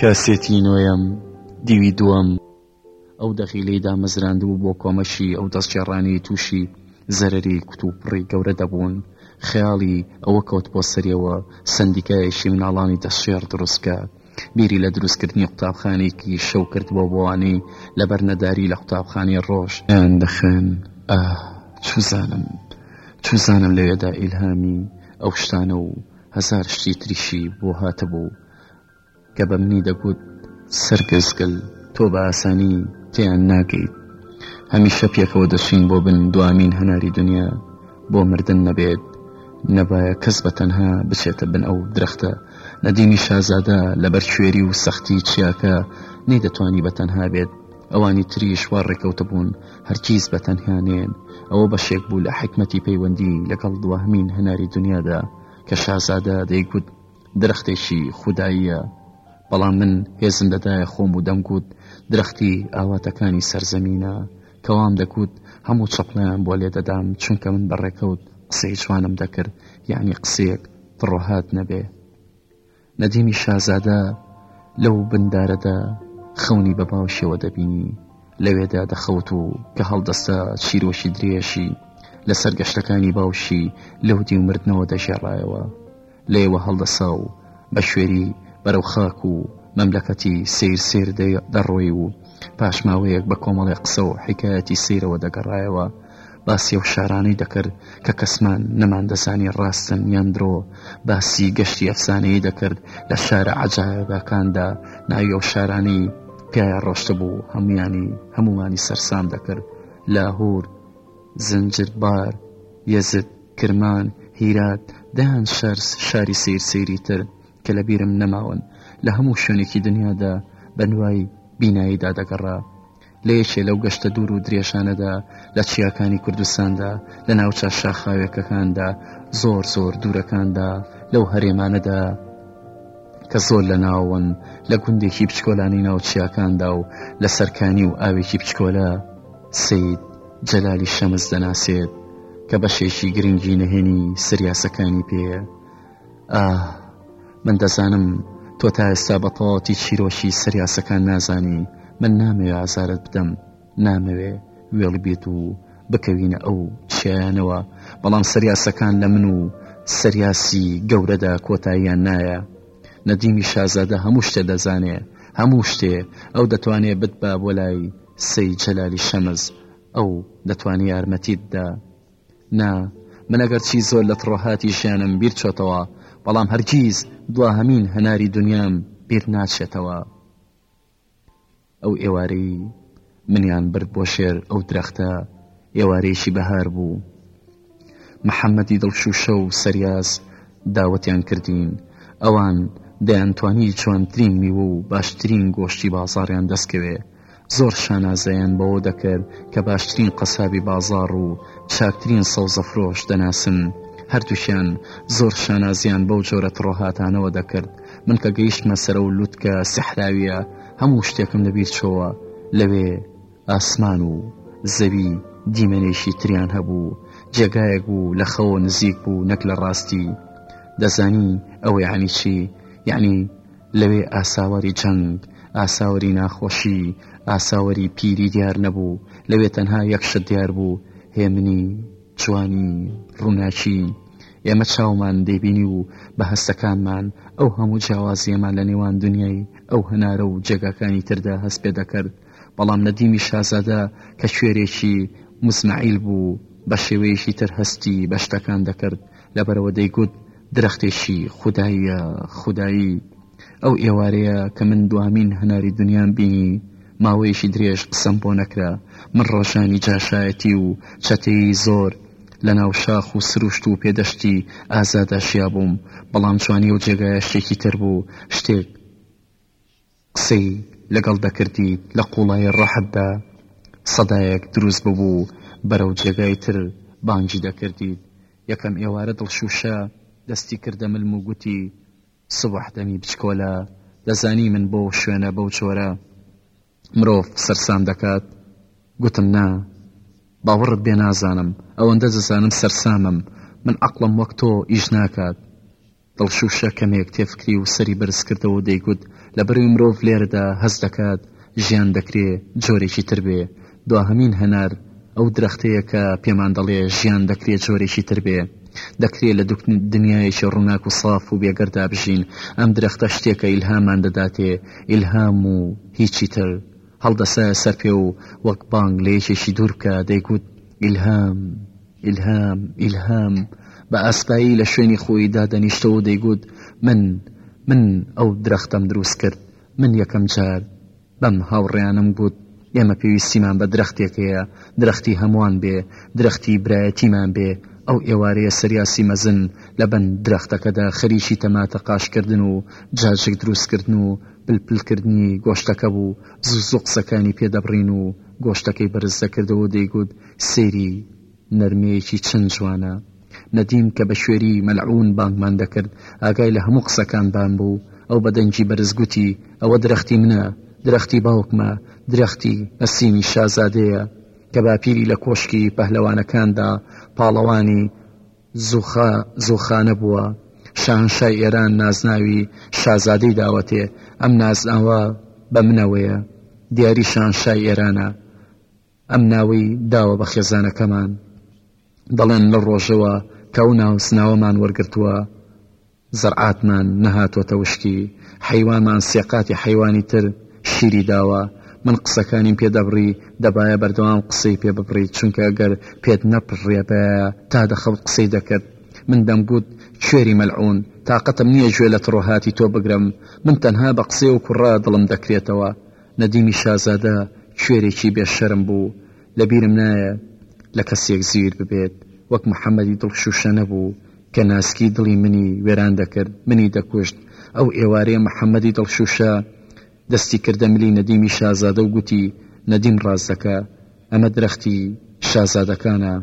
کاسێتی نۆیەم، دیوی دووەم، ئەو دەقی لێی دامەزراندبوو بۆ کۆمەکی ئەو دەستگێڕانەی تووشی زەرەری کوتوپڕی گەورە دەبوون، خەیاڵی ئەوە کەوت بۆ سەریەوە سەندیکایەکی مناڵانی دەستگێڕ دروست بکا. بیری لە دروستکردنی قوتابخانەیەکی شەو کردبوو بۆوانەی لەبەر نەداری لە قوتابخانەی ڕۆژ دان دەخەن. ئاه! چوزانم چوزانم لەوێدا ئیلهامی ئەو شتانە و هەزار شتی تریشی بۆ هاتبوو. کە بە منی دەگوت سەرگەزگل تۆ بە ئاسانی تیان ناگەیت هەمیشە پێکەوە دەچین بۆ بن دوامین هەناری دنیا بۆ مردن نەبێت نەبایە کەس بە تەنها بچێتە بن ئەو درەختە نەدیمی شازادە لەبەر کوێری و سەختی چیاکە نەیدەتوانی بە تەنها بێت ئەوانی تریش وا ڕێکەوتە بوون هەرکیز بە تەنهانێن ئەوە بەشێک بوو لە حکمەتی پەیوەندی لەگەڵ دوواهمین هەناری دنیادا کە شازادە دەیگوت درەختێکی خوداییە بەڵام من هێزم دەدایە خۆم و دەمگوت درەختی ئاواتەکانی سەرزەمینە کەوام دەگوت هەموو چەپڵیان بۆ لێ دەدام چونکە من بەڕێکەوت قسەی جوانم دەکرد یعنی قسەیەک تڕۆهات نەبێ نەدیمی شازادە لەو بندارەدا خەونی بە باوشەوە دەبینی لەوێدا دەخەوت و کە هەڵدەستە چیرۆشی درێژی لەسەر گەشتەکانی باوشی لەو دیومردنەوە دەژێڕایەوە لێوە هەڵدەسا و بە شوێری بەرەو خاک و مەملەکەتی سیر سیر دەڕۆی و پاش ماوەیەک بە کۆمەڵێ قسە و حیکایەتی سیرەوە دەگەڕایەوە باسی ئەو شارانەی دەکرد کە کەسمان نەماندەزانی ڕاستن یان درۆ باسی گەشتی ئەفسانەیی دەکرد لە شارە عەجایەبەکاندا ناوی ئەو شارانەی پیایا ڕۆشتبوو هەمویانی هەمومانی سەرسام دەکرد لاهور زنجربار، یەزد، کرمان، هیرات، دەیان شار شاری سیر سیری تر کە لە بیرم نەماون لە هەموو شوێنێکی دنیادا بەنوای بیناییدا دەگەڕا. لە یەکێ لەو گەشتە دوور و درێژانەدا لە چیاکانی کوردستاندا لە ناوچە شاخاوێکەکاندا زۆر زۆر دوورەکاندا لەو هەرێمانەدا کە زۆر لە ناوون لە گوندێکی بچکۆلانی ناو چیاکاندا و لە سەرکانی و ئاوێکی بچکۆلە سەید جەلالی شەمس دەناسێت کە بەشێکی گرنگی نەهێنی سریاسەکانی پێیە ئاه من دەزانم تۆ تا ئێستا بە تەواتی چیرۆکی سریاسەکان نازانی من نامەوێ ئازارت بدەم نامەوێ وێڵ بێت و بکەوینە ئەو چیانەوە بەڵام سریاسەکان لە من و سریاسی گەورەدا کۆتاییان نایە ندیمی شازادە هەموو شتێ دەزانێ هەموو شتێ ئەو دەتوانێ بتبا بۆ لای سەی جەلالی شەمز ئەو دەتوانێ یارمەتیت دا نا من ئەگەرچی زۆر لە تڕۆهاتی ژیانم بیر چۆتەوە بەڵام هەرگیز دواهەمین هەناری دنیام بیر ناچێتەوە. ئەو ئێوارەی منیان برد بۆ شێر ئەو درەختە ئێوارەیەکی بەهار بوو محەممەدی دڵشوشە و سەریاز داوەتیان کردین ئەوان دەیانتوانی جوانترین میوە و باشترین گۆشتی بازاڕیان دەستکەوێ زۆر شانازیان بەوە دەکرد کە باشترین قەسابی بازار و چاکترین سەوزە فرۆش دەناسن هەردووکیان زۆر شانازیان بەو جۆرە تڕۆهاتانەوە دەکرد من کە گەیشتمە سەرە و لوتکە سەحراویە هەموو شتێکم لەبیر چۆوە لەوێ ئاسمان و زەوی دیمەنێکی تریان هەبوو جێگایەک بوو لە خەوە نزیک بوو نەک لە ڕاستی دەزانی ئەوە یعنی چی یعنی لەوێ ئاساواری جەنگ ئاساوری ناخۆشی ئاساوری پیری دیار نەبوو لەوێ تەنها یەکشت دیار بوو هێمنی جوانی، ڕووناکی، ئێمە چاومان دەیبینی و بە هەستەکانمان ئەو هەموو جیاوازییەمان لە نێوان دونیای ئەو هەنارە و جێگاکانی تردا هەست پێ دەکرد، بەڵام نەدیمی شازادە کە کوێرێکی موزمەعیل بوو، بە شێوەیەکی تر هەستی بە شتەکان دەکرد، لەبەرئەوە دەیگوت، درەختێکی خوداییە خودایی ئەو ئێوارەیە کە من دوامین هەناری دنیام بینی ماوەیەکی درێژ قسەم بۆ نەکرا من ڕۆژانی جاشایەتی و چەتەیی زۆر لە ناو شاخ و سروشت و پێدەشتی ئازادا شیابووم بەڵام جوانی و جێگایە شتێکی تر بوو شتێک قسەی لەگەڵ دەکردیت لە قوڵایی ڕەحتدا سەدایەک دروست ببوو بەرەو جێگای تر بانگی دەکردیت یەکەم ئێوارە دڵشوشە دەستی کردە ملم و گوتی سوبح دەمی بچکۆلە دەزانی من بۆ شوێنە بەو جۆرە مرۆڤ سەرسام دەکات گوتم نا باوەڕت بێ نازانم ئەوەندە دەزانم سەرسامم من عەقڵم وەک تۆ ئیش ناکات دڵشووشە کەمێک تێفکری و سەری بەرزکردەوە و دەیگوت، لەبەرئەوەی مرۆڤ لێرەدا هەست دەکات ژیان دەکرێ جۆرێکی تر بێ، دواهەمین هەنار ئەو درەختەیە کە پێمان دەڵێ ژیان دەکرێ جۆرێکی تر بێ. دەکرێ لە دنیایەکی ڕووناک و ساف و بێگەرددا بژین. ئەم درەختە شتێکە ئیلهاممان دەداتێ، ئیلهام و هیچی تر. هەڵدەسایە سەرپێ و وەک بانگ لە یەکێکی دوور بکا دەیگوت، ئیلهام! ئیلهام، ئیلهام، بە ئاسپایی لە شوێنی خۆیی دادەنیشتەوە و دەیگوت، من، من ئەو درەختەم دروست کرد، من یەکەم جار بەم هاوڕێیانەم گوت، ئێمە پێویستیمان بە درەختێک هەیە، درەختی هەمووان بێ، درەختی برایەتیمان بێ، ئەو ئێوارەیە سریاسی مەزن لە بن درەختەکەدا خەریکی تەماتە قاشکردن و جاجک دروستکردن و پلپلکردنی گۆشتەکە بوو، زوو زوو قسەکانی پێ دەبڕین و گۆشتەکەی بەرز دەکردەوە و دەیگوت، سەیری نەرمییەکی چەند جوانە. نەدیم کە بە کوێری مەلعوون بانگمان دەکرد، ئاگای لە هەموو قسەکانبان بوو. ئەو بە دەنگی بەرز گوتی، ئەوە درەختی منە، درەختی باوکمە، درەختی ئەسینی شازادەیە کە باپیری لە کۆشکی پەهلەوانەکاندا پاڵەوانی زوخە، زوخانە، بووە. شاهەنشای ئێران نازناوی شازادەی داوەتێ. ئەم نازناوە بە منەوەیە. دیاری شاهەنشای ئێرانە. ئەم ناوەی داوە بە خێزانەکەمان، دەڵێن لە ڕۆژەوە کە ئەو ناوسناوەمان وەرگرتووە زەرعاتمان نەهاتۆتە وشکی، حەیوانمان سێ قاتی حەیوانی تر شیری داوە، من قسەکانیم پێ دەبڕی، دەبایە بەردەوام قسەی پێ ببڕیت، چونکە گەر پێت نەپڕێبایە تا دەخەوت قسەی دەکرد، من دەمگوت کوێری مەلعون، تاقەتم نییە گوێ لە تڕۆهاتی تۆ بگرم، من تەنها بە قسەی ئەو کوڕە دڵم دەکرێتەوە. نەدیمی شازادە کوێرێکی بێ شەرم بوو لە بیرم نایە لە کەسێک زیر ببێت وەک محمدی دڵ شوشە نەبوو کە ناسکی دڵی منی وێران دەکرد منی دەکوشت ئەو ئێوارەیە محمدی دڵ شوشە دەستی کردە ملی نەدیمی شازادە و گوتی نەدیم ڕاست دەکا ئەمە درەختی شازادەکانە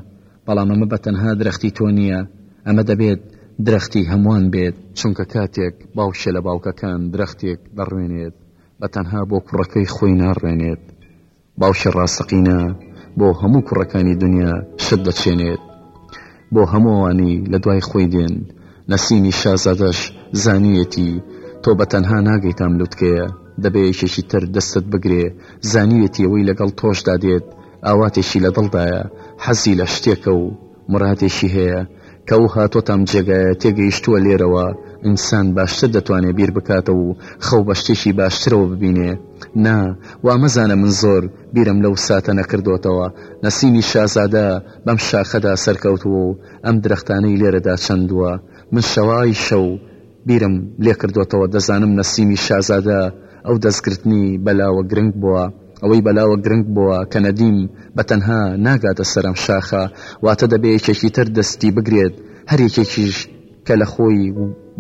بەڵام ئەمە بە تەنها درەختی تۆ نییە ئەمە دەبێت درەختی هەمووان بێت چونکە کاتێک باوکێ لە باوکەکان درەختێک دەڕوێنێت بە تەنها بۆ کوڕەکەی خۆی ناڕوێنێت، باوکی ڕاستەقینە بۆ هەموو کوڕەکانی دنیا شت دەچێنێت، بۆ هەموو ئەوانەی لە دوای خۆی دێن، نەسیمی شازادەش زانیویەتی تۆ بە تەنها ناگەیت ئەم لوتکەیە، دەبێ یەکێکی تر دەستت بگرێ، زانیویەتی ئەوەی لەگەڵ تۆشدا دێت ئاواتێکی لە دڵدایە، حەزی لە شتێکە و مرادێکی هەیە کە ئەو هاتۆتە ئەم جێگایە تێگەیشتووە لێرەوە ئینسان باشتر دەتوانێ بیر بکاتەوە و خەو بە شتێکی باشترەوە ببینێ نا وا مەزانە من زۆر بیرم لەو ساتە نەکردۆتەوە نەسیمی شازادە بەم شاخەدا سەرکەوتووە و ئەم درەختانەی لێرەدا چەندووە من شەوای شەو بیرم لێکردۆتەوە دەزانم نەسیمی شازادە ئەو دەستگرتنی بەلاوە گرنگ بۆە ئەوەی بەلاوە گرنگ بۆە کە نەدیم بەتەنها ناگاتە سەر ئەم شاخە واتە دەبێ یەکێکی تر دەستی بگرێت هەر یەکێکیش کە لە خۆی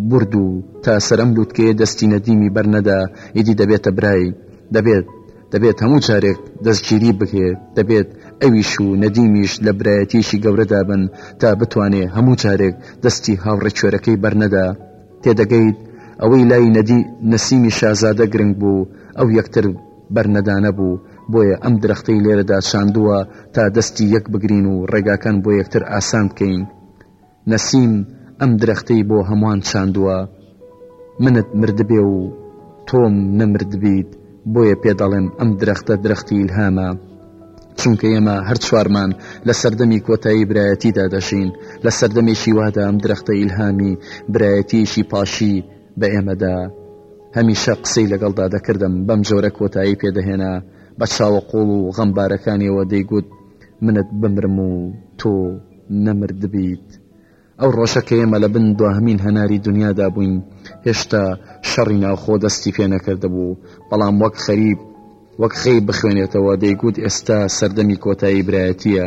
برد و تا سەر ئەم لوتکەیە دەستی نەدیمی بەرنەدا ئیدی دەبێتە برای دەبێت دەبێت هەموو جارێک دەستگیری بکرێت، دەبێت ئەویش و نەدیمیش لە برایەتییەکی گەورەدا بن تا بتوانێ هەموو جارێک دەستی هاوڕێکوێرەکەی بەرنەدا. تێدەگەیت ئەوەی لای نەدی نەسیمی شازادە گرنگ بوو ئەو یەکتر بەرنەدانە بوو، بۆیە ئەم درەختەی لێرەدا چاندووە تا دەستی یەک بگرین و ڕێگاکان بۆ یەکتر ئاسان بکەین. نەسیم ئەم درەختەی بۆ هەموان چاندوە منت مردبێ و تۆم نەمردبیت بۆیە پێ دەڵێم ئەم درەختە درەختی ئیلهامە چونکە ئێمە هەر چوارمان لە سەردەمی کۆتایی برایەتیدا دەژین لە سەردەمێکی وادا ئەم درەختە ئیلهامی برایەتیشی پاشی بە ئێمەدا هەمیشە قسەی لەگەڵدا دەکردم بەم جۆرە کۆتایی پێدەهێنا بە چاوە قۆڵ و غەمبارەکانیەوە دەیگوت منت بمرم و تۆ نەمردبیت ئەو ڕۆژە کە ئێمە لە بن دواهەمین هەناری دنیادا بووین هێشتا شەڕی ناوخۆ دەستی پێ نەکردبوو بەڵام وەک خەریب وەک غەیب بخوێنێتەوە دەیگوت ئێستا سەردەمی کۆتایی برایەتیە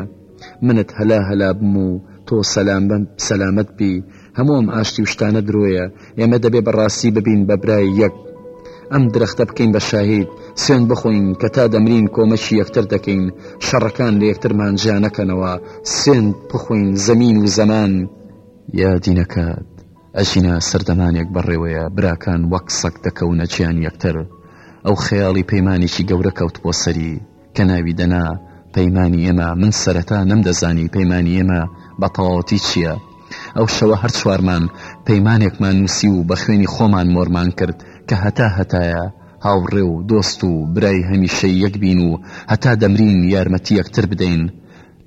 منت هەلا هەلا بم و تۆ سەلامەت بی هەموو ئەم ئاشتی و شتانە درۆیە ئێمە دەبێ بە ڕاستی ببین بە برای یەک ئەم درەختە بکەین بە شاهید سوێن بخۆین کە تا دەمرین کۆمەکی یەکتر دەکەین شەڕەکان لە یەکترمان جیانەکەنەوە سوێن بخۆین زەمین و زەمان یادی نەکات ئەژینا سەردەمانێک بەڕێوەیە براکان وەک سەک دەکەونە چیان یەکتر ئەو خەیاڵی پەیمانێکی گەورە کەوت بۆ سەری کە ناوی دەنا پەیمانی ئێمە، من سەرەتا نەمدەزانی پەیمانی ئێمە بە تەواوەتی چییە. ئەو شەوە هەر چوارمان پەیمانێکمان نووسی و بە خوێنی خۆمان مۆرمان کرد کە هەتا هەتایە هاوڕێ و دۆست و برای هەمیشەی یەک بین و هەتا دەمرین یارمەتی یەکتر بدەین.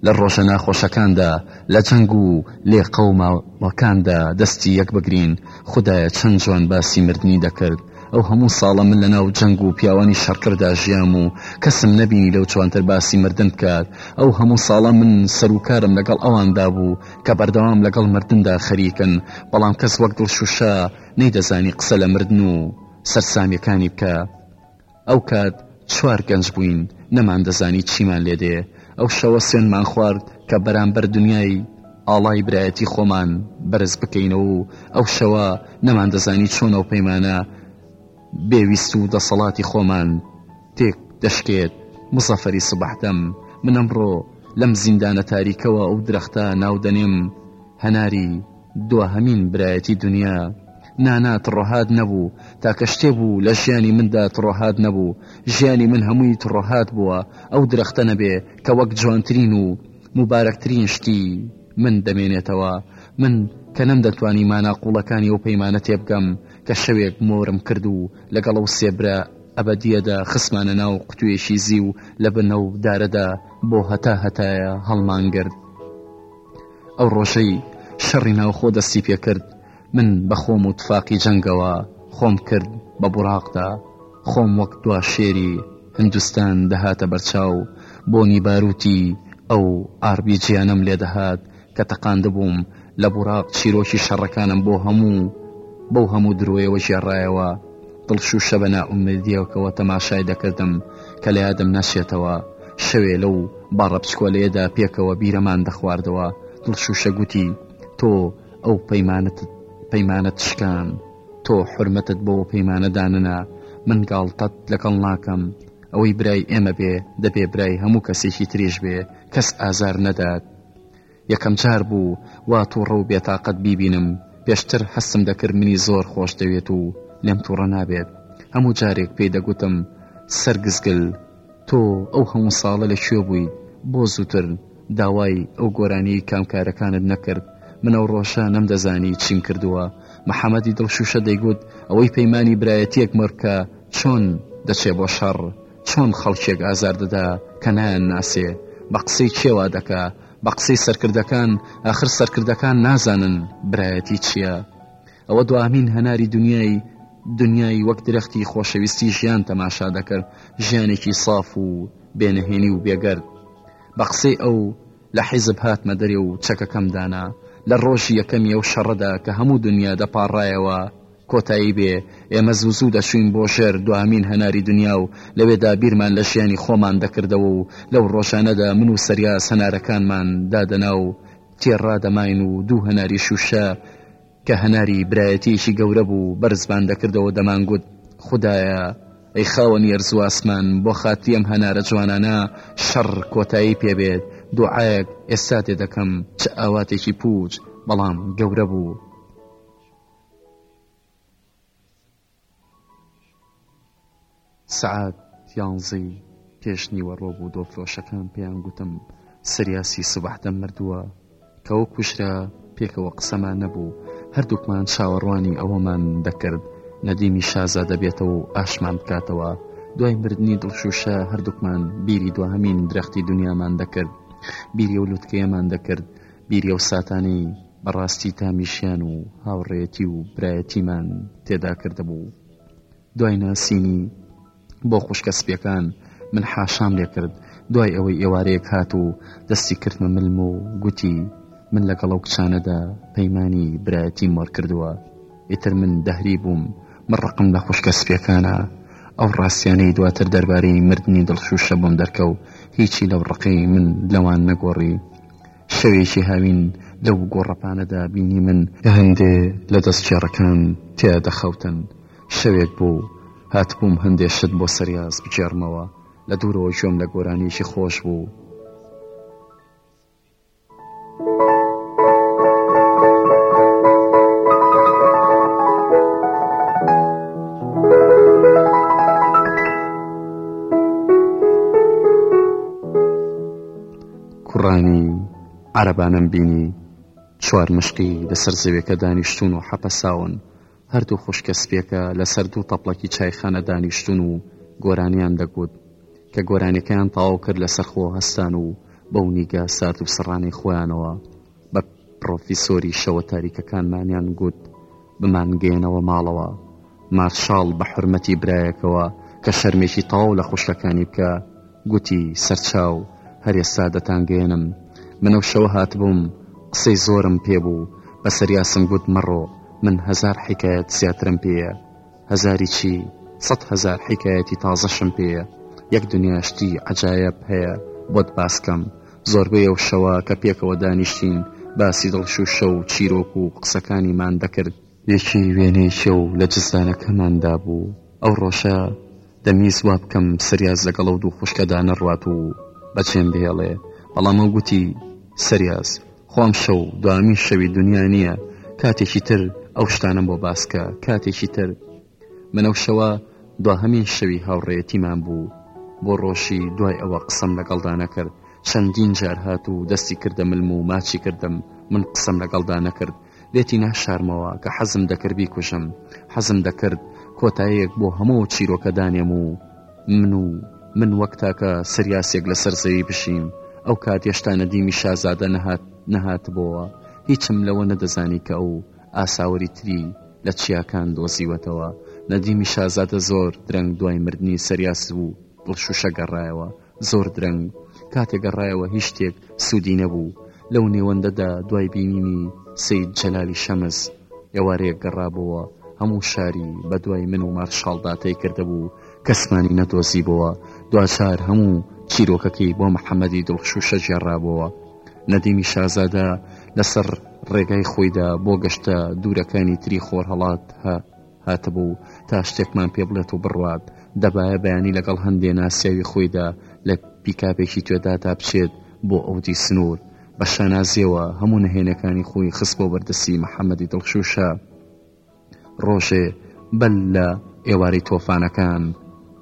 لە ڕۆژە ناخۆشەکاندا لە جەنگ و لێقەوماوەکاندا دەستی یەک بگرین، خودایە چەند جوان باسی مردنی دەکرد، ئەو هەموو ساڵە من لەناو جەنگ و پیاوانی شەڕکەردا ژیام و کەسم نەبینی لەو جوانتر باسی مردن بکات، ئەو هەموو ساڵە من سەروکارم لەگەڵ ئەواندا بوو کە بەردەوام لەگەڵ مردندا خەریکن، بەڵام کەس وەک دڵشوشە نەیدەزانی قسە لە مردن و سەرسامیەکانی بکا. ئەو کات چوار گەنج بووین نەماندەزانی چیمان لێ دێ، ئەو شەوە سوێنمان خوارد کە بەرامبەر دنیای ئاڵای برایەتی خۆمان بەرز بکەینەوە و ئەو شەوە نەماندەزانی چۆن ئەو پەیمانە بێ ویست و دەسەڵاتی خۆمان تێک دەشکێت. مزەفەری سبەحدەم، من ئەمڕۆ لەم زیندانە تاریکەوە ئەو درەختە ناو دەنێم هەناری. دواهەمین برایەتی دونیا نانا تڕۆهات نەبوو تاکە شتێ بوو لە ژیانی مندا تڕۆهات نەبوو ژیانی من هەمووی تڕۆهات بووە ئەو درەختە نەبێ کە وەک جوانترین و موبارەکترین شتی من دەمێنێتەوە من کە نەمدەتوانی مانا قوڵەکانی ئەو پەیمانە تێبگەم کە شەوێک مۆرم کرد و لەگەڵ ئەو سێ برا ئەبەدییەدا خستمانە ناو قوتوویەکی زیو لە بن ئەو دارەدا بۆ هەتا هەتایە هەڵمانگرت. ئەو ڕۆژەی شەڕی ناوخۆ دەستی پێکرد من بە خۆم و تفاقی جەنگەوە خۆم کرد بە بوراقدا خۆم وەک دوا شێری هندوستان دەهاتە بەرچاو بۆنی باروتی ئەو ئاربیجیانەم لێ دەهات کە تەقاندبووم لە بوراق چیرۆکی شەڕەکانم بۆ هەموو بەو هەموو درۆیەوە گێڕایەوە دڵ شووشە بە نائومێدییەکەوە تەماشای دەکردم کە لە یادم نەچێتەوە شەوێ لەو باڕە بچکۆلەیەدا پێکەوە بیرەمان دەخواردەوە دڵ شووشە گوتی تۆ ئەو پەیمانت پەیمانت شکان تۆ حرمەتت بۆ پەیمانە داننا من گاڵتەت لەگەڵ ناکەم ئەوەی برای ئێمە بێ دەبێ برای هەموو کەسێکی تریش بێ کەس ئازار نەدات یەکەم جار بوو وا توڕە و بێتاقەت بیبینم، پێشتر هەستم دەکرد منی زۆر خۆش دەوێت و لێم توڕە نابێت، هەموو جارێک پێی دەگوتم، سەرگزگل، تۆ ئەو هەموو ساڵە لە کوێ بوویت، بۆ زووتر داوای ئەو گۆرانیەی کام کارەکانت نەکرد، من ئەو ڕۆژە نەمدەزانی چیم کردووە، محەمەدی دڵشووشە دەیگوت، ئەوەی پەیمانی برایەتیەک مۆربکە چۆن دەچێ بۆ شەڕ، چۆن خەڵکێک ئازار دەدا کە نایانناسێ، بە قسەی کێ وا دەکا، بە قسەی سەرکردەکان، ئاخر سەرکردەکان نازانن برایەتی چییە. ئەوە دواهەمین هەناری دونیای دونیای وەک درەختی خۆشەویستی ژیان تەماشا دەکرد، ژیانێکی ساف و بێ نەهێنی و بێ گەرد. بە قسەی ئەو، لە حیزب هاتمە دەرێ و چەکەکەم دانا. لە ڕۆژی یەکەمی ئەو شەڕەدا کە هەموو دونیا دەپاڕایەوە، کۆتایی بێ، ئێمە زوو زوو دەچووین بۆ ژێر دوهەمین هەناری دنیا و لەوێدا بیرمان لە ژیانی خۆمان دەکردەوە و لەو ڕۆژانەدا من و سەریاس هەنارەکانمان دادەنا و تێڕا دەماین و دوو هەناری شووشە کە هەناری برایەتییەکی گەورە بوو بەرزمان دەکردەوە دەمانگوت خودایە ئەی خاوەنی ئەرز و ئاسمان بۆ خاتری ئەم هەنارە جوانانە شەڕ کۆتایی پێ بێت دوعایەک ئێستا تێ دەکەم چ ئاواتێکی پووچ بەڵام گەورە بوو. سەعات یانزەی پێشنیوەڕۆ بوو دۆفرۆشەکان پێیان گوتم سریاسی سبحدە مردووە کەەوە کوشرا پێکەوە قسەمان نەبوو هەردووکمان چاوەڕوانی ئەوەمان دەکرد نەدیمی شازا دەبێتەوە و ئاشمان بکاتەوە دوای مردنی دڵشوشە هەردووکمان بیری دواهمین درەختی دنیامان دەکرد بیری و لوتکەیەمان دەکرد بیری ئەو ساتانەی بە ڕاستی تامی شیان و هاوڕێیەتی و برایەتیمان تێدا کردبوو. دوای ناسینی بۆ خوشکە سپیەکان من حاشام لێ کرد دوای ئەوەی ئێوارەیەک هات و دەستی کردمە ملم و گوتی من لەگەڵ ئەو کچانەدا پەیمانی برایەتی مۆر کردووە ئیتر من دەهری بووم من ڕقم لە خوشکە سپیەکانە ئەو ڕاستیانەی دواتر دەربارەی مردنی دڵشوشە بۆم دەرکەوت هیچی لەو ڕقی من لەوان نەگۆڕی شەوێکی هاوین لەو گۆڕەپانەدا بینیمن کە هەندێ لە دەستگێڕەکان تیا دەخەوتن. شەوێک بوو هاتبووم هەندێ شت بۆ سریاس بگێڕمەوە، لە دوورەوە گوێم لە گۆرانییەکی خۆش بوو. کوڕانی عەرەبانەم بینی چوار مشقی لەسەر زەوێکە دانیشتون و حەپەساون، هەردوو خوشکە سپیەکە لەسەر دوو تەپڵەکی چایخانە دانیشتون و گۆرانیان دەگوت، کە گۆرانیەکەیان تەواو کرد لەسەر خۆ هەستان و بەو نیگا سارد و سڕانەی خۆیانەوە بە پڕۆفیسۆری شەوە تاریکەکانمانیان گوت بمانگەیەنەوە ماڵەوە. مارشاڵ بە حورمەتی برایەکەوە کە شەرمێکی تەواو لە خوشکەکانی بکا، گوتی، سەرچاو، هەر ئێستا دەتانگەیەنم. من ئەو شەوە هاتبووم، قسەی زۆرم پێ بوو، بە سەریاسم گوت مەڕۆ، من هەزار حیکایەت زیاترم پێیە. هەزاری چی سەد هەزار حیکایەتی تازەشم پێیە یەک دنیا شتی عەجایەب هەیە بۆت باس کەم زۆربەی ئەو شەوە کە پێکەوە دانیشتین باسی دڵشوشە و چیرۆک و قسەکانیمان دەکرد یەکی وێنەیەکی و لە جزدانەکەماندا بوو ئەو ڕۆژە دەمویست وا بکەم سریاز لەگەڵ ئەو دوو خوشکەدا نەڕوات و بەجێم بهێڵێ بەڵام ئەو گوتی سریاز خۆم شەو دوامین شەوی دنیا نییە کاتێکی تر ئەو شتانم بۆ باسکە کاتێکی تر منەو شەوە دواهەمین شەوی هاوڕێتیمان بوو بۆ ڕۆژی دوای ئەوە قسەم لەگەڵدا نەکرد چەندین جار هات و دەستی کردە ملم و ماچی کردم من قسەم لەگەڵدا نەکرد لێتی ناشارمەوە کە حەزم دەکرد بیکوژم حەزم دەکرد کۆتایەک بۆ هەموو چیرۆکە دانێم و من و من وەک تاکە سریاسێک لە سەرزەوی بشیم ئەو کات هێشتا نەدیمی شازادە نەهات نەهاتبەوە هیچم لەوە نەدەزانی کە ئەو ئاساوری تری لە چیاکان دۆزیوەتەوە نەدیمی شازادە زۆر درەنگ دوای مردنی سریاس بوو دڵشوشە گەڕایەوە زۆر درەنگ کاتێ گەڕایەوە هیچ شتێک سوودی نەبوو، لەو نێوەندەدا دوای بینینی سەید جەلالی شەمس ئێوارەیەک گەڕابۆوە، هەموو شاری بە دوای من و مارشاڵدا تەی کردبوو، کەسمانی نەدۆزیبۆوە، دواجار هەموو چیرۆکەکەی بۆ محەمەدی دڵخشوشە گێڕابۆوە. نەدیمی شازادە لەسەر ڕێگای خۆیدا بۆ گەشتە دوورەکانی تری خۆرهەڵات هە. هاتبوو تا شتێکمان پێ بڵێت و بڕوات دەبایە بەیانی لەگەڵ هەندێ ناسیاوی خۆیدا لە پیکابێکی توێدادا بچێت بۆ ئەودی سنوور بە شانازیەوە هەموو نهێنەکانی خۆی خست بۆ بەردەسی محەممەدی دڵشوشە ڕۆژێ بەل لە ئێوارەی تۆفانەکان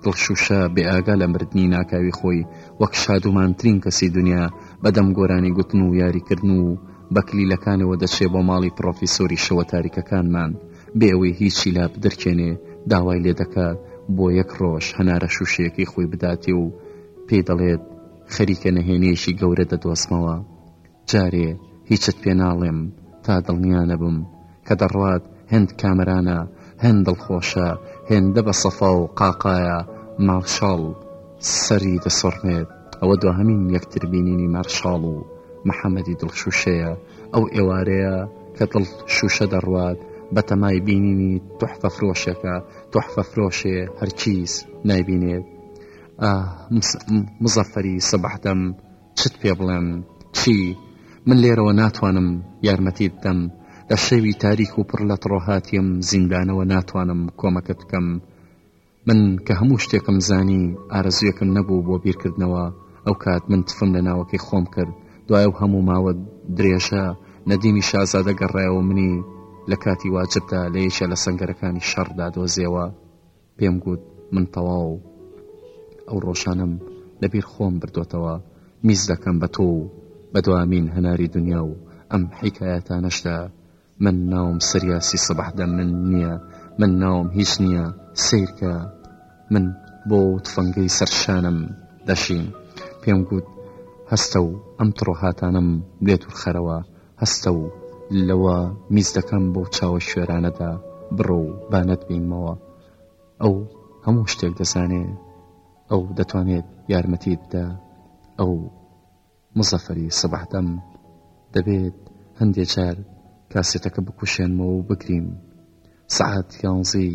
دڵشوشە بێ ئاگا لە مردنی ناکاوی خۆی وەک شادومانترین کەسی دنیا بەدەم گۆرانی گوتن و یاریکردن و بەکلیلەکانەوە دەچێ بۆ ماڵی پرۆفیسۆری شەوە تاریکەکانمان بێ ئەوەی هیچی لا بدرکێنێ داوای لێ دەکات بۆ یەک ڕۆژ هەنارە شووشەیەکەی خۆی بداتێ و پێی دەڵێت خەریکە نەهێنیەکی گەورە دەدۆزمەوە جارێ هیچت پێ ناڵێم تا دڵنیا نەبم کە دەڕوات هەند کامەرانە هەند دڵخۆشە هێندە بە سەفا و قاقایە ماڵشاڵ سەری دەسڕمێت ئەوە دواهەمین یەکتر بینینی مارشاڵ و محەمەدی دڵ شووشەیە، ئەو ئێوارەیە کە دڵ شووشە دەڕوات بە تەمای بینینی تحفە فرۆشێکە، تحفە فرۆشێ هەرکیس نایبینێت. ئاه مزەفەری سەبەح دەم چت پێ بڵێم چی؟ من لێرەوە ناتوانم یارمەتیت بدەم، لە شەوی تاریک و پڕ لە تڕۆهاتیم زیندانەوە ناتوانم کۆمەکت بکەم. من کە هەموو شتێکم زانی ئارەزوویەکم نەبوو بۆ بیرکردنەوە ئەو کات من تفم لە ناوەکەی خۆم کرد دوای و هەموو ماوە درێژە نەدیمی شازادە گەڕایەوە منی لە کاتی واجبدا لە یەکێ لە سنگەرەکانی شەڕدا دۆزیەوە پێم گوت من تەواو ئەو ڕۆژانم لەبیر خۆم بردوتەوە میز دەکەم بە تۆ و بەدوامین هەناری دنیا و ئەم حیکایەتانەشدا من ناوم سریا سی سبح دە من نیە من ناوم هیچ نیە سیرکە من بۆ تفەنگەی سەرشانم دەشیم پێم گوت هەستە و ئەم تڕۆهاتانم لێ تورخەرەوە هەستە و لەوە میز دەکەم بۆ چاوە شوێرانەدا بڕۆ و بانەت بینمەوە ئەو هەموو شتێک دەزانێ ئەو دەتوانێت یارمەتیت بدە ئەو مزەفەری سەبەح دەم دەبێت هەندێ جار کاسێتەکە بکوشێنمەوە و بگریم سەعات یانزی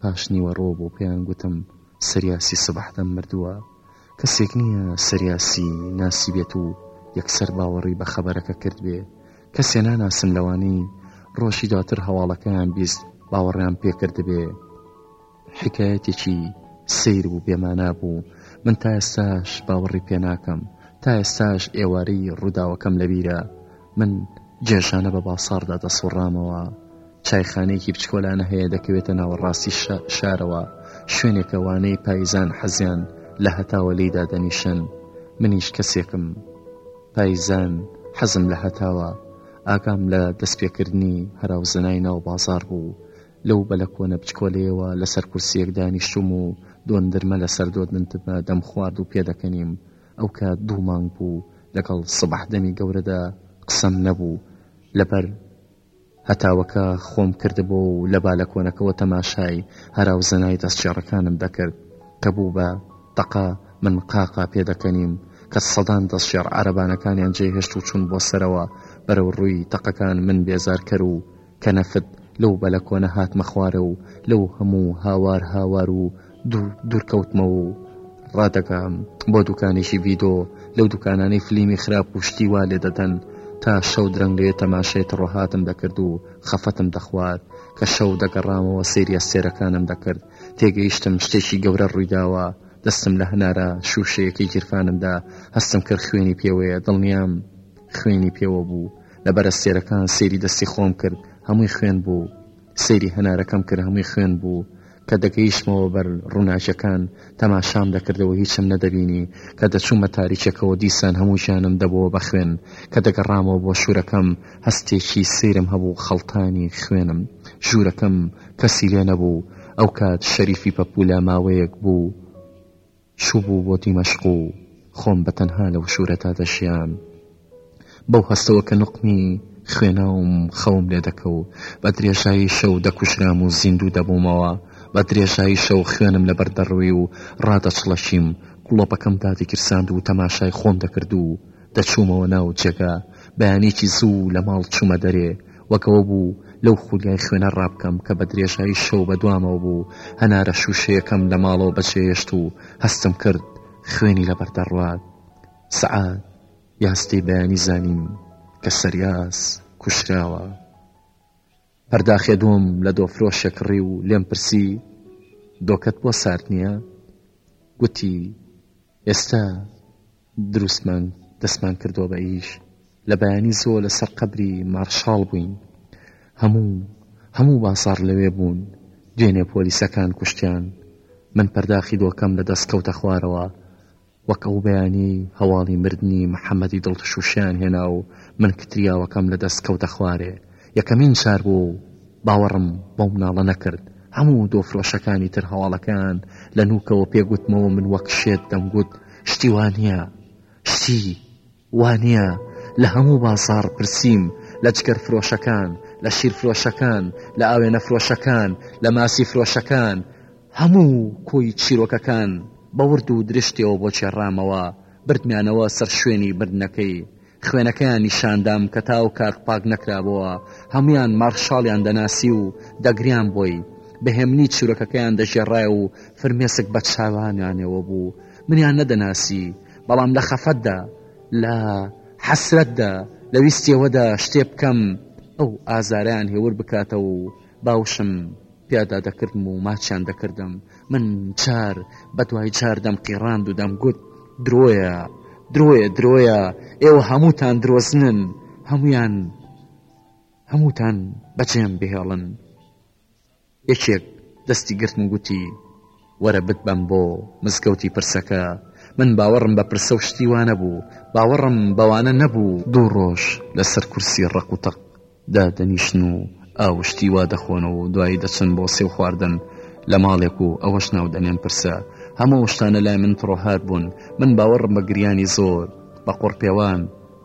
پاش نیوەڕۆ بۆ پێیان گوتم سریاسی سەبەح دەم مردووە کەسێک نییە سریاسی ناسی بێت و یەکسەر باوەڕی بە خەبەرەکە کرد بێ کەسێ ناناسم لەوانی ڕۆژی دواتر هەواڵەکەیان بیست باوەڕیان پێکردبێ حیکایەتێکی سەیر و بێ مانا بوو من تا ئێستاش باوەڕی پێ ناکەم تا ئێستاش ئێوارەی ڕووداوەکەم لەبیرە من جێژانە بە باصاردا دەسوڕامەوە چایخانەیەکی بچکۆلانە هەیە دەکەوێتە ناوەڕاستی شارەوە شوێنێکە وانەی پایزان حەزیان لە هەتاوە لیدا دەنیشن منیش کەسێکم پایزان حەزم لە هەتاوە ئاگام لە دەستپێکردنی هەراوزنای ناو بازار بوو لەو بەلە کۆنە بچکۆلەیەوە لەسەر کورسیەک دانیشتوم و دۆندرمە لەسەر دۆدنتمە دەم خوارد و پێدەکەنیم ئەو کات دوو مانگ بوو لەگەڵ سبح دەمی گەورەدا قسەم نەبوو لەبەر هەتاوەکە خۆم کردبۆ و لە بالە کۆنەکەەوە تەماشای هەراو زەنای دەستشێڕەکانم دەکرد کە بوو بە تەقا من قاقا پێدەکەنیم کە سەدان دەستشێڕ عربانەکانیان جێهێشت و چون بۆ سەرەوە بەرەو ڕووی تەقەکان من بێزارکەر و کە نەفت لەو بەلە کۆنە هاتمە خوارە و لەو هەموو هاوار هاوار و دوور دوور کەوتمەوە و ڕادەگەم بۆ دوکانێکی ڤیدۆ لەو دوکانانەی فلیمی خراپ و شتی وا لێ دەدەن تا شەو درەنگ لەوێ تەماشای تڕۆهاتم دەکرد و خەفەتم دەخوارد کە شەو دەگەڕامەوە سەیری ئەستێرەکانم دەکرد تێگەیشتم شتێکی گەورە ڕوویداوە دەستم لە هەنارە شووشەیەکەی گیرفانمدا هەستم کرد خوێنی پێوەیە دڵنیام خوێنی پێوە بوو لەبەر ئەستێرەکان سەیری دەستی خۆم کرد هەمووی خوێن بوو سەیری هەنارەکەم کرد هەمووی خوێن بوو کە دەگەیشتمەوە بەر ڕووناکیەکان تەماشام دەکردەوە هیچم نەدەبینی کە دەچوومە تاریکەکەەوە دیسان هەموو ژیانم دەبەوە بە خوێن کە دەگەڕامەوە بۆ شوورەکەم هەستێکی سیرم هەبوو خەڵتانی خوێنم ژوورەکەم کەسی لێ نەبوو ئەو کات شەریفی پەپوولە ماوەیەک بوو چووبوو بۆ دیمەشق و خۆم بە تەنها لەو شوورەدا دەژیام بەو هەستەوە کە نوقمی خوێناوم خەوم لێ دەکەوت بە درێژایی شەو دەکوژرام و زیندوو دەبوومەوە بە درێژایی شەو خوێنم لەبەر دەڕوی و ڕادەچڵەشیم قڵۆپەکەم دادەگیرساند و تەماشای خۆم دەکرد و دەچوومەوە ناو جێگا، بەیانیکی زوو لە ماڵ چوومە دەرێ، وەک ئەوە بوو لەو خولیای خوێنە ڕابکەم کە بە درێژایی شەو بە دوامەوە بوو، هەنارە شووشەیەکەم لە ماڵەوە بەجێهێشت و هەستم کرد خوێنی لەبەر دەڕوات. سەعات یاس دەی بەیانی زانیم کە سەریاس کوژراوە. پەرداخێ دووم لە دۆفرۆشێک کڕی و لێم پرسی، دۆکەت بۆ سارد نییە؟ گوتی، ئێستا دروستمان دەستمان کردوە بە ئیش لە بەیانی زۆ لە سەر قەبری مارشاڵ بووین هەموو هەموو بازار لەوێ بوون دوێنێ پۆلیسەکان کوشتیان من پەرداخی دۆکەم لە دەست کەوتە خوارەوە وەک ئەو بەیانی هەواڵی مردنی محەممەدی دڵتشوشیان هێنا و من کتریاوەکەم لە دەست کەوتە خوارێ یەکەمین شار بووە و باوەڕم بەو مناڵە نەکرد، هەموو دۆ فرۆشەکانی تر هەواڵەکەیان لە نووکەوە پێ گوتمەوە من وەک شێت دەمگوت شتی وا نییە، شتی وا نییە، لە هەموو بازاڕ پرسیم لە جگەر فرۆشەکان، لە شیر فرۆشەکان، لە ئاوێنە فرۆشەکان، لە ماسی فرۆشەکان، هەموو کۆی چیرۆکەکان بە ورد و درشتیەوە بۆ چێڕامەوە، بردمیانەوە سەر شوێنی بردنەکەی، خوێنەکەیان نیشاندام کە تاو کات پاک نەکرابەوە هەمویان مارشاڵیان دەناسی و دەگریان بۆی بەهێمنی چورەکەکەیان دەژێڕای و فرمێسک بە چاوانیانەوە بوو منیان نەدەناسی بەڵام لە خەفەتدا لە حەسرەتدا لە ویستیەوەدا شتێ بکەم ئەو ئازاریان هێور بکاتەوە و باوشم پیادا دەکردم و ماچیان دەکردم من چار بە دوای چار دەم قیڕاند و دەمگوت درۆیە درۆیە درۆیە ئێوە هەمووتان درۆزنن هەمویان هەمووتان بەجێم بهێڵن یەکێک دەستی گرتم گوتی وەرە بت بەم بۆ مزگەوتی پرسەکە من باوەڕم بە پرسە و شتیوانە بوو باوەڕم بەوانە نەبوو دوو ڕۆژ لەسەر کورسی ڕق و تەق دادەنیشن و ئاوشتی وا دەخۆن و دوایی دەچن بۆ سێو خواردن لە ماڵێک و ئەوەش ناو دەنێن پرسە هەموو ئەو شتانە لای من تڕۆهات بوون من باوەڕم بە گریانی زۆر بە قوڕپێوان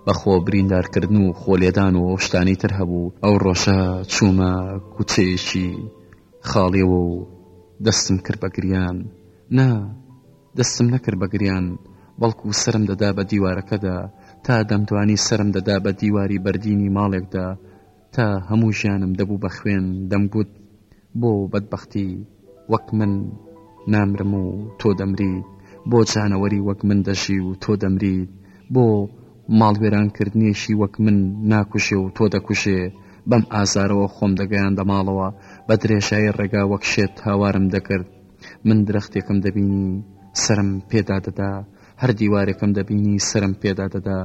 بەخۆ بریندارکردن و خۆ لێدان و ئەو شتانەی تر هەبوو ئەو ڕۆژە چوومە کوچەیەکی خاڵیەوە و دەستم کرد بە گریان نا دەستم نەکرد بە گریان، بەڵکو سەرم دەدا بە دیوارەکەدا، تا دەمتوانی سەرم دەدا بە دیواری بەردینی ماڵێکدا، تا هەموو ژیانم دەبوو بە خوێن، دەمگوت، بۆ بەدبەختی وەک من نامرم و تۆ دەمریت، بۆ جانەوەری وەک من دەژی و تۆ دەمریت، بۆ ماڵوێرانکردنێکی وەک من ناکوژێ و تۆ دەکوژێ، بەم ئازارەوە خۆم دەگەیاندە ماڵەوە، بە درێژایی ڕێگا وەک شێت هاوارم دەکرد، من درەختێکم دەبینی سەرم پێدا دەدا هەر دیوارێکم دەبینی سەرم پێدا دەدا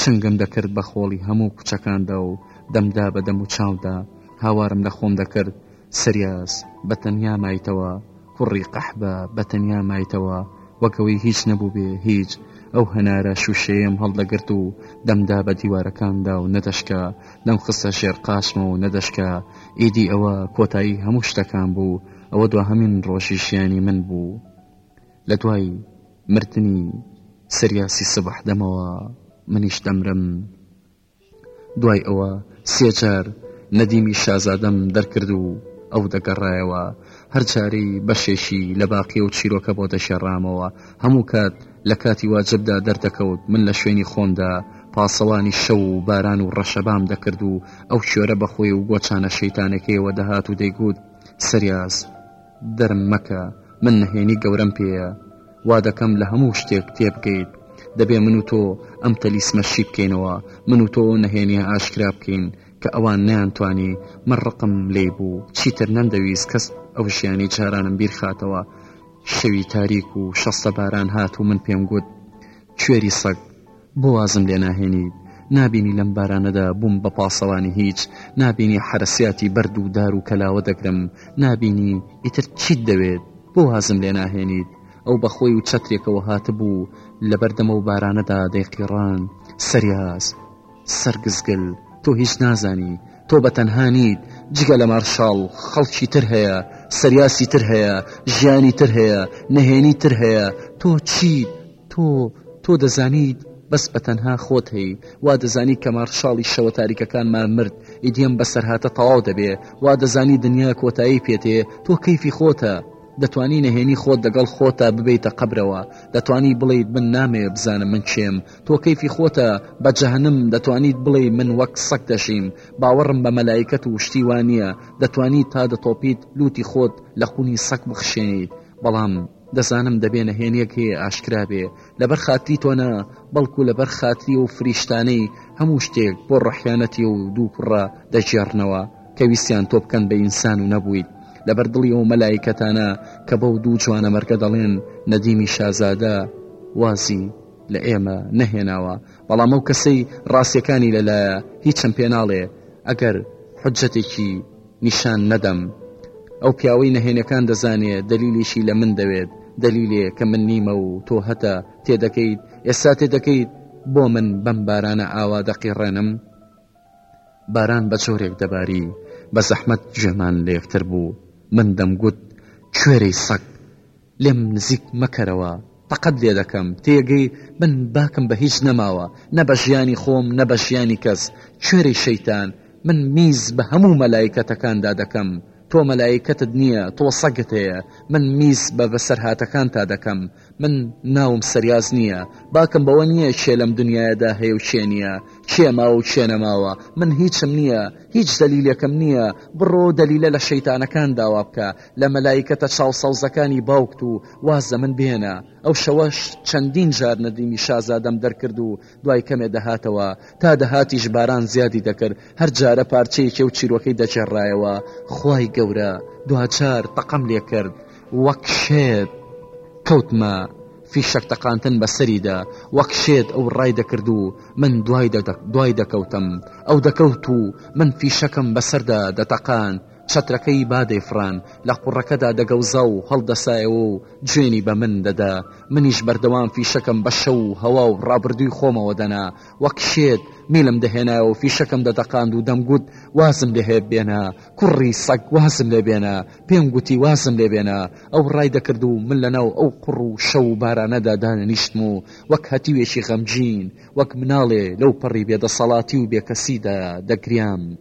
چنگم دەکرد بە خۆڵی هەموو کوچەکاندا و دەمدا بە دەم و چاودا هاوارم لە خۆم دەکرد سریاس بە تەنیا مایتەوە کوڕی قەحبە بە تەنیا مایتەوە وەکەوەی هیچ نەبوو بێ هیچ ئەو هەنارە شووشەیەم هەڵدەگرت و دەمدا بە دیوارەکاندا و نەدەشکە دەم خستە ژێر قاسمە و نەدەشکە ئیدی ئەوە کۆتایی هەموو شتەکان بوو ئەوە دواهەمین ڕۆژی ژیانی من بوو لە دوای مردنی سریاسی سبح دەمەوە منیش دەمرم دوای ئەوە سێجار نەدیمی شازادەم دەرکرد و ئەو دەگەڕایەوە هەرجاری بەشێکی لە باقی و چیرۆکە بۆ دەشێڕامەوە هەموو کات لە کاتی واجبدا دەردەکەوت من لە شوێنی خۆمدا پاسەوانی شەو و باران و ڕەشەبام دەکرد و ئەو شوێرە بەخۆی و گۆچانە شەیتانەکەیەوە دەهات و دەیگوت سریاز، درم مەکە، من نهێنی گەورەم پێیە، وا دەکەم لە هەموو شتێک تێبگەیت، دەبێ من و تۆ ئەم تەلیسمە شی بکەینەوە، من و تۆ ئەو نهێنییە ئاشکرا بکەین کە ئەوان نەیانتوانی، من ڕقم لێی بوو، چیتر نەمدەویست کەس ئەو ژیانەی جارانم بیرخاتەوە، شەوی تاریک و شەستەباران هات و من پێمگوت. کوێری سەگ بۆ وازم لێ ناهێنیت نابینی لەم بارانەدا بووم بە پاسەوانی هیچ نابینی حەرەسیاتی بەرد و دار و کەلاوە دەگرم نابینی ئیتر چیت دەوێت بۆ وازم لێ ناهێنیت ئەو بەخۆی و چەترێکەوە هاتبوو لەبەردەمە و بارانەدا دەیقیڕان سریاز سەرگز گل تۆ هیچ نازانی تۆ بە تەنها نیت جگە لە مارشاڵ خەڵکی تر هەیە سەریاسی تر هەیە ژیانی تر هەیە نەهێنی تر هەیە تۆ چیت تۆ تۆ دەزانیت بەس بە تەنها خۆت هەی وا دەزانی کە مارشاڵی شەوە تاریکەکانمان مرد ئیدیەم بەسەرهاتە تەواو دەبێ وا دەزانی دنیا کۆتایی پێتێ تۆ کەیفی خۆتە دەتوانی نەهێنی خۆت دەگەڵ خۆتا ببیتە قەبرەوە دەتوانی بڵیت من نامەیە بزانم من کێم تۆ کەیفی خۆتە بە جەهەنم دەتوانیت بڵێی من وەک سەگ دەژیم باوەڕم بە مەلایکەت و شتی وا نییە دەتوانیت تا دەتۆپیت لوتی خۆت لە قونی سەگ بخشێنیت بەڵام دەزانم دەبێ نەهێنیەک هەیە ئاشکرا بێ لەبەر خاتری تۆ نا بەڵکو لەبەر خاتری و فریشتانەی هەموو شتێک بۆ ڕەحیانەتی و دوو کوڕە دەگێڕنەوە کە ویستیان تۆ بکەن بە ئینسان و نەبوویت لەبەر دڵی ئەو مەلایکەتانە کە بەو دوو جوانەمەرگە دەڵێن نەدیمی شازادە وازی لە ئێمە نەهێناوە بەڵام ئەو کەسەی ڕاستیەکانی لەلایە هیچم پێ ناڵێ ئەگەر حجەتێکی نیشان نەدەم ئەو پیاوەی نەهێنەکان دەزانێ دلیلیشی لە من دەوێت دلیلێ کە من نیمە و تۆ هەتا تێدەکەیت ئێستا تێدەکەیت بۆ من بەم بارانە ئاوا دەقیڕێنم باران بە چۆرێک دەباری بە زەحمت گوێمان لە یەکتر بوو من دەمگوت کوێرەی سەک لێم نزیک مەکەرەوە تەقەت لێ دەکەم تێگەی من باکم بە هیچ نەماوە نە بە ژیانی خۆم نە بە ژیانی کەس کوێرەی شەیتان من میز بە هەموو مەلایکەتەکاندا دەکەم تۆ مەلایکەتت نییە تۆ سەگت هەیە من میز بە بەسەرهاتەکان تا دەکەم من ناوم سەریاز نییە باکم بەوە نییە کێ لەم دنیادا هەیە و کێ نییە کێ ماوە و کێ نەماوە من هیچم نییە هیچ دەلیلێکم نییە بڕۆ دەلیلە لە شەیتانەکان داوا بکە لە مەلایکەتە چاو سەوزەکانی باوکت و واز لە من بهێنە ئەو شەوەش چەندین جار نەدیمی شازادەم دەرکرد و دوای کەمێ دەهاتەوە تا دەهاتیش باران زیادی دەکرد هەر جارە پارچەیەکی و چیرۆکەی دەجێڕایەوە خوای گەورە دواجار تەقەم لێ کرد وەک شێت کەوتمە فیشەک تەقانتن بەسەریدا وەک شێت ئەو ڕای دەکرد و من دوای دوای دەکەوتم ئەو دەکەوت و من فیشەکەم بەسەردا دەتەقاند چەترەکەی با دەیفڕان لە قوڕەکەدا دەگەوزا و هەڵدەسایەوە و جوێنی بە من دەدا، منیش بەردەوام فیشەکەم بە شەو و هەوا و ڕابردووی خۆمەوە دەنا، وەک شێت میلم دەهێنایەوە و فیشەکەم دەدەقاند و دەمگوت وازم لێ بێنە، کوڕی سەگ وازم لێ بێنە، پێم گوتی وازم لێ بێنە، ئەو ڕای دەکرد و من لەناو ئەو قوڕ و شەو و بارانەدا دانەنیشتم و وەک هەتیوێکی غەمگین، وەک مناڵێ لەوپەڕی بێدەسەڵاتی و بێکەسیدا دەگریام.